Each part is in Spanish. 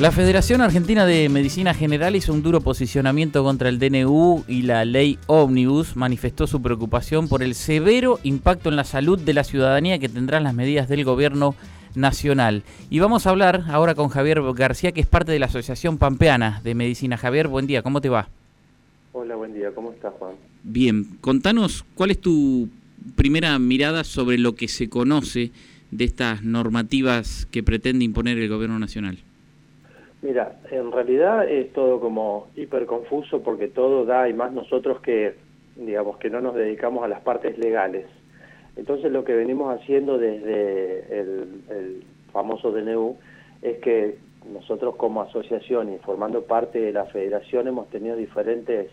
La Federación Argentina de Medicina General hizo un duro posicionamiento contra el DNU y la ley Omnibus. Manifestó su preocupación por el severo impacto en la salud de la ciudadanía que tendrán las medidas del gobierno nacional. Y vamos a hablar ahora con Javier García, que es parte de la Asociación Pampeana de Medicina. Javier, buen día, ¿cómo te va? Hola, buen día, ¿cómo estás, Juan? Bien, contanos cuál es tu primera mirada sobre lo que se conoce de estas normativas que pretende imponer el gobierno nacional. Mira, en realidad es todo como hiper confuso porque todo da, y más nosotros que, digamos, que no nos dedicamos a las partes legales. Entonces lo que venimos haciendo desde el, famoso DNU es que nosotros como asociación y formando parte de la federación hemos tenido diferentes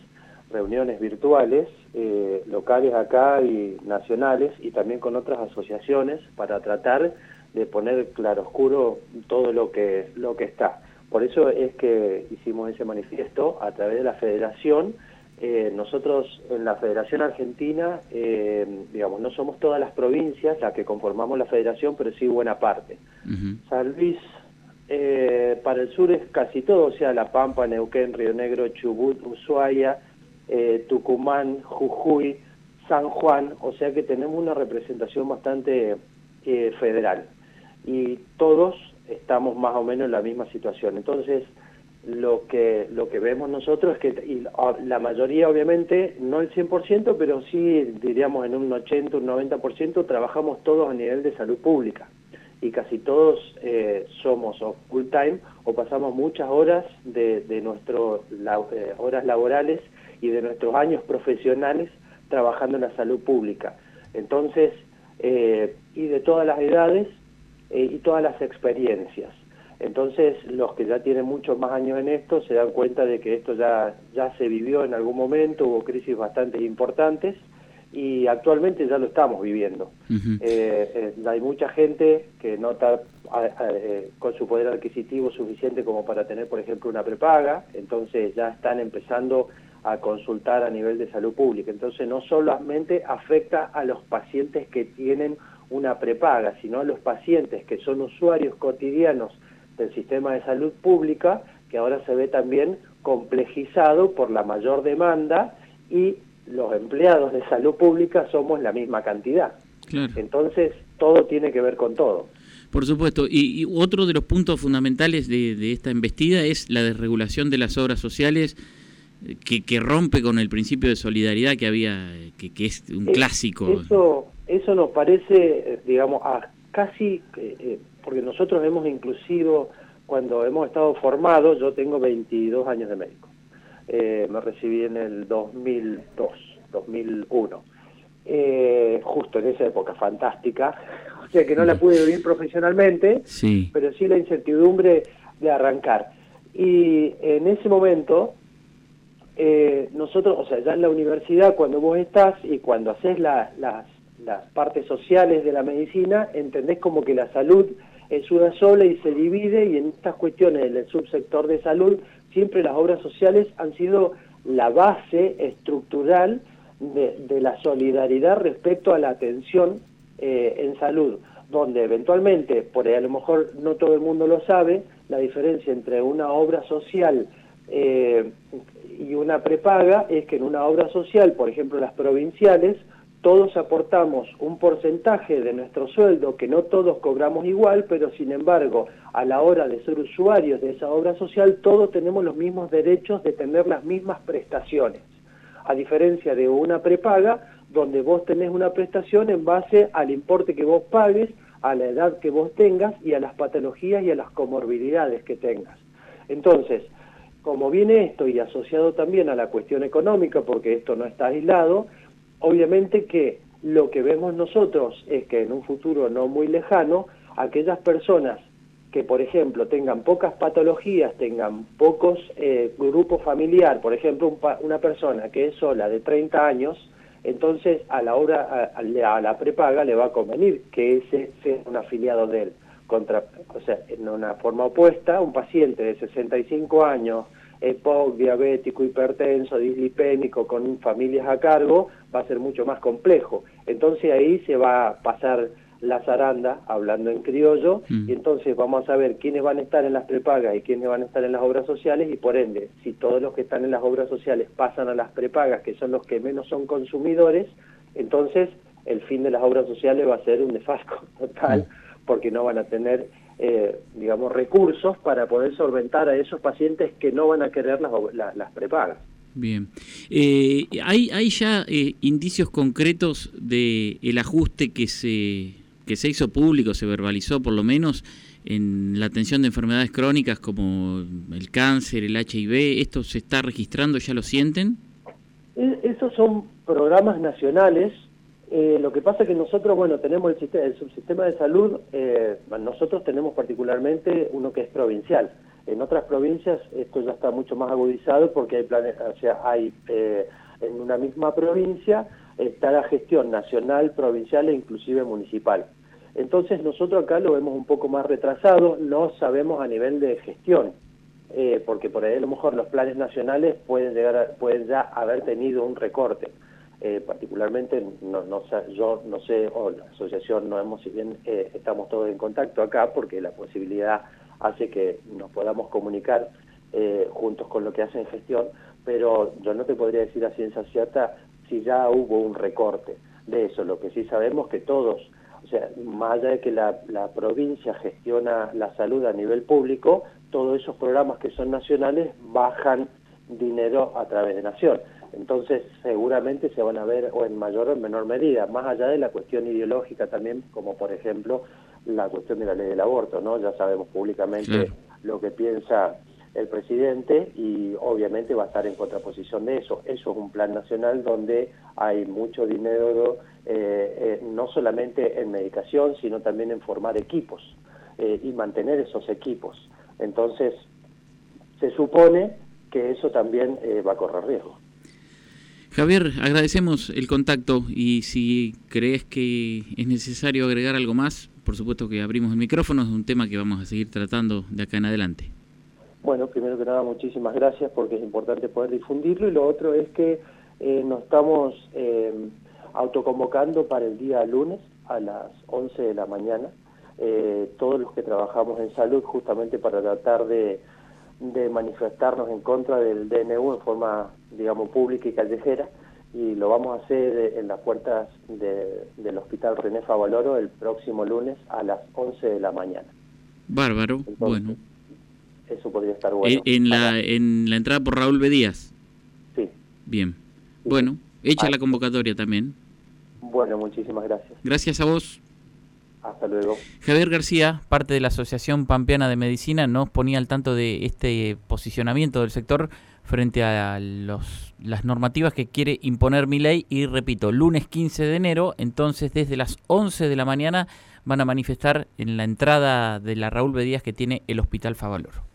reuniones virtuales, eh, locales acá y nacionales, y también con otras asociaciones para tratar de poner claroscuro todo lo que, lo que está. Por eso es que hicimos ese manifiesto a través de la federación. Eh, nosotros en la Federación Argentina, eh, digamos, no somos todas las provincias las que conformamos la federación, pero sí buena parte. San Luis, eh, para el sur es casi todo, o sea, La Pampa, Neuquén, Río Negro, Chubut, Ushuaia, Tucumán, Jujuy, San Juan, o sea que tenemos una representación bastante federal. Y todos estamos más o menos en la misma situación. Entonces, lo que lo que vemos nosotros es que la mayoría obviamente no el 100% pero sí diríamos en un 80 un 90% trabajamos todos a nivel de salud pública y casi todos eh, somos full time o pasamos muchas horas de, de nuestras eh, horas laborales y de nuestros años profesionales trabajando en la salud pública entonces eh, y de todas las edades eh, y todas las experiencias. Entonces, los que ya tienen muchos más años en esto se dan cuenta de que esto ya, ya se vivió en algún momento, hubo crisis bastante importantes y actualmente ya lo estamos viviendo. Eh, eh, hay mucha gente que no está con su poder adquisitivo suficiente como para tener, por ejemplo, una prepaga, entonces ya están empezando a consultar a nivel de salud pública. Entonces, no solamente afecta a los pacientes que tienen una prepaga, sino a los pacientes que son usuarios cotidianos del sistema de salud pública, que ahora se ve también complejizado por la mayor demanda y los empleados de salud pública somos la misma cantidad. Entonces, todo tiene que ver con todo. Por supuesto, y, otro de los puntos fundamentales de, esta embestida es la desregulación de las obras sociales eh, que, que rompe con el principio de solidaridad que había, que, que es un clásico. Eso, eso nos parece, eh, digamos, a casi, eh, eh, porque nosotros hemos inclusive, cuando hemos estado formados, yo tengo 22 años de médico, me recibí en el 2002, 2001, justo en esa época fantástica, o sea que no la pude vivir profesionalmente, sí. pero sí la incertidumbre de arrancar. Y en ese momento, nosotros, o sea, ya en la universidad, cuando vos estás y cuando haces las las partes sociales de la medicina, entendés como que la salud es una sola y se divide y en estas cuestiones del subsector de salud siempre las obras sociales han sido la base estructural de, la solidaridad respecto a la atención eh, en salud, donde eventualmente, por ahí a lo mejor no todo el mundo lo sabe, la diferencia entre una obra social eh, y una prepaga es que en una obra social, por ejemplo las provinciales, todos aportamos un porcentaje de nuestro sueldo que no todos cobramos igual, pero sin embargo, a la hora de ser usuarios de esa obra social, todos tenemos los mismos derechos de tener las mismas prestaciones. A diferencia de una prepaga, donde vos tenés una prestación en base al importe que vos pagues, a la edad que vos tengas y a las patologías y a las comorbilidades que tengas. Entonces, como viene esto y asociado también a la cuestión económica, porque esto no está aislado, Obviamente que lo que vemos nosotros es que en un futuro no muy lejano, aquellas personas que, por ejemplo, tengan pocas patologías, tengan pocos eh, grupos familiar, por ejemplo, una persona que es sola de 30 años, entonces a la hora, a, la prepaga le va a convenir que ese sea un afiliado de él. Contra, o sea, en una forma opuesta, un paciente de 65 años, EPOC, diabético, hipertenso, dislipémico, con familias a cargo, va a ser mucho más complejo. Entonces ahí se va a pasar la zaranda, hablando en criollo, mm. y entonces vamos a saber quiénes van a estar en las prepagas y quiénes van a estar en las obras sociales, y por ende, si todos los que están en las obras sociales pasan a las prepagas, que son los que menos son consumidores, entonces el fin de las obras sociales va a ser un desfasco total, mm. porque no van a tener, eh, digamos, recursos para poder solventar a esos pacientes que no van a querer las, las prepagas. Bien. Eh, ¿hay, ¿Hay ya eh, indicios concretos de el ajuste que se, que se hizo público, se verbalizó por lo menos, en la atención de enfermedades crónicas como el cáncer, el HIV? ¿Esto se está registrando, ya lo sienten? E, esos son programas nacionales. Eh, lo que pasa es que nosotros, bueno, tenemos el, sistema, el subsistema de salud, nosotros tenemos particularmente uno que es provincial. En otras provincias esto ya está mucho más agudizado porque hay planes, o sea, hay eh, en una misma provincia está la gestión nacional, provincial e inclusive municipal. Entonces nosotros acá lo vemos un poco más retrasado, no sabemos a nivel de gestión, eh, porque por ahí a lo mejor los planes nacionales pueden llegar pueden ya haber tenido un recorte. Eh, particularmente no, no, yo no sé, o la asociación no hemos, si bien estamos todos en contacto acá, porque la posibilidad hace que nos podamos comunicar eh, juntos con lo que hacen gestión, pero yo no te podría decir a ciencia cierta si ya hubo un recorte de eso. Lo que sí sabemos que todos, o sea, más allá de que la provincia gestiona la salud a nivel público, todos esos programas que son nacionales bajan dinero a través de Nación. Entonces, seguramente se van a ver o en mayor o en menor medida, más allá de la cuestión ideológica también, como por ejemplo la cuestión de la ley del aborto, ¿no? Ya sabemos públicamente lo que piensa el presidente y obviamente va a estar en contraposición de eso. Eso es un plan nacional donde hay mucho dinero, eh, eh, no solamente en medicación, sino también en formar equipos eh, y mantener esos equipos. Entonces, se supone que eso también va a correr riesgo. Javier, agradecemos el contacto y si crees que es necesario agregar algo más, por supuesto que abrimos el micrófono, es un tema que vamos a seguir tratando de acá en adelante. Bueno, primero que nada, muchísimas gracias porque es importante poder difundirlo y lo otro es que eh, nos estamos eh, autoconvocando para el día lunes a las 11 de la mañana, eh, todos los que trabajamos en salud justamente para tratar de, de manifestarnos en contra del DNU en forma, digamos, pública y callejera y lo vamos a hacer eh, en las puertas del Hospital René Favaloro el próximo lunes a las 11 de la mañana. Bárbaro, bueno. Eso podría estar bueno. ¿En, la, ¿En la entrada por Raúl Bedías? Sí. Bien. Bueno, hecha la convocatoria también. Bueno, muchísimas gracias. Gracias a vos. Hasta luego. Javier García, parte de la Asociación Pampeana de Medicina, nos ponía al tanto de este posicionamiento del sector frente a los, las normativas que quiere imponer mi ley y repito, lunes 15 de enero, entonces desde las 11 de la mañana van a manifestar en la entrada de la Raúl Bedías que tiene el Hospital Favaloro.